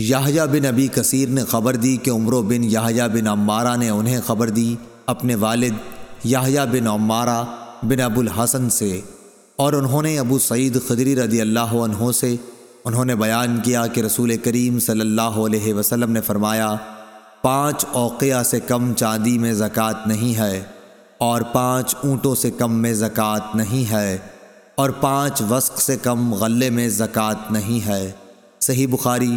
یاہیا بن ابی کثیر نے خبر دی کہ عمرو بن یاہیا بن عمارہ نے انہیں خبر دی اپنے والد یاہیا بن عمارہ بن ابو الحسن سے اور انہوں نے ابو سعید خدری رضی اللہ عنہ سے انہوں نے بیان کیا کہ رسول کریم صلی اللہ علیہ وسلم نے فرمایا، پانچ اوقیہ سے کم چاندی میں زکوٰۃ نہیں ہے اور پانچ اونٹوں سے کم میں زکوٰۃ نہیں ہے اور پانچ وسق سے کم غلے میں زکوٰۃ نہیں ہے۔ صحیح بخاری